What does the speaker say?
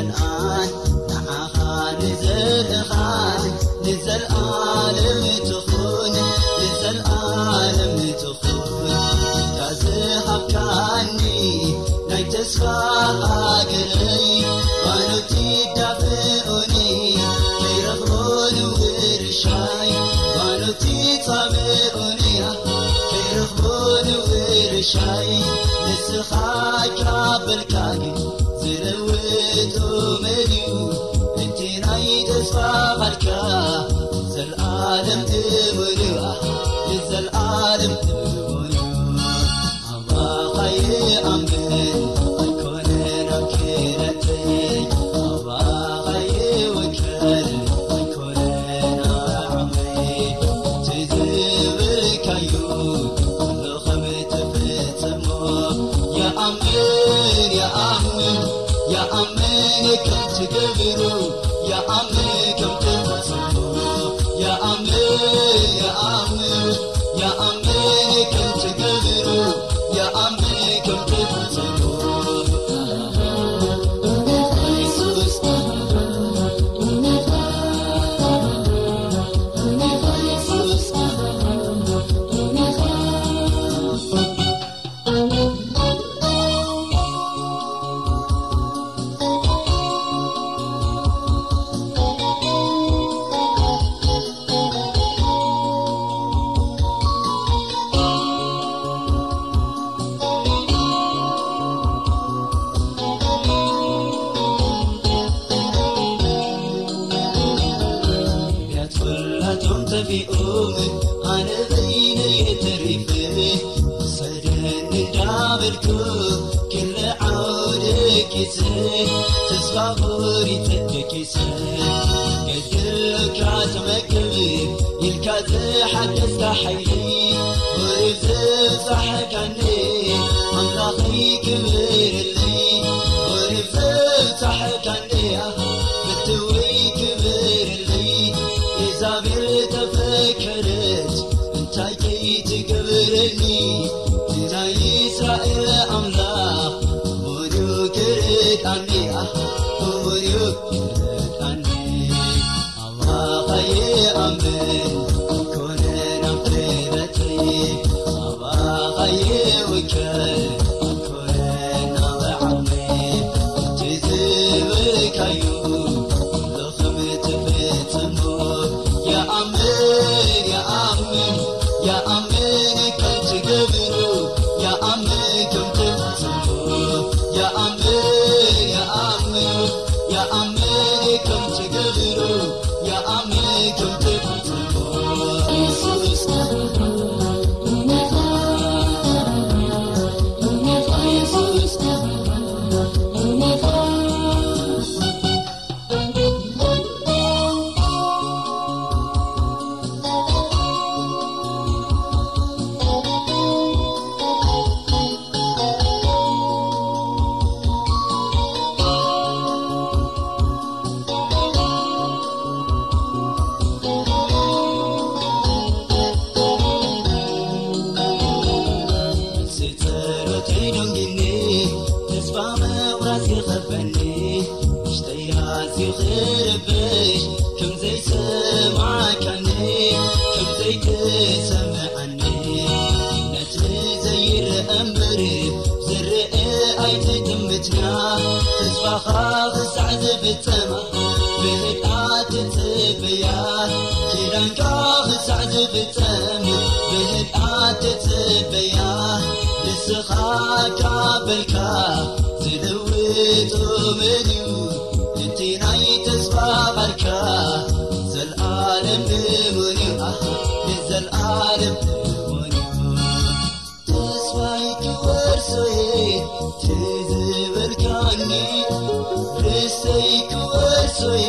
الآن نعها نزرعها للزلالم تخون عالم تخون. كازها بكاني ناي تسفاها قري وانو تدافئني خيرخون ورشاي وانو تطابئني خيرخون ورشاي نسخاك راب الكاني ዝለውጡ መልዩ እቲ ናይ ተስፋ ቓልካ ዘለዓለም እሙሉ ንዘለዓለም እሙሉ ኣባኻየ ኣምን ኣይኮነን ኣብ ክለተይ ኣባኻየ ወከል ኣይኮነን ዓመይ ትዝብልካዩ Aşkı devirim ya anne ያትፈላቶም ተፊኦም ኣነ በይነ የተሪፍ ሰደን እንዳበልኩ ክለ ዓውደ ቂስ ተስፋ ኾሪ ተደቂሰ ገድልካ ተመክብ ኢልካ ዝሓገዝካ ሓይሊ ወሪብ ዘብፃሕካኒ ኣምላኸይ ክብርለይ ወሪብ ዘብፃሕካኒ Yeah, I'm in. Yeah, I'm in. حظي وغير بيش كم زي سمعك عني كم زي تسمعني نتري زي الأمري زرقي أيت دمتنا تسبع خاف سعد بالتما بهك عاد تبيات كيران كاف سعد بالتما بهك عاد تبيات لسخاك بالكاف تدويتو مديو ጌርካ ዘለዓለም ንሞንዩ ንዘለዓለም ንሞንዩ ተስፋይቱ ወርሶየ ትዝበልካኒ ርሰይክወርሶየ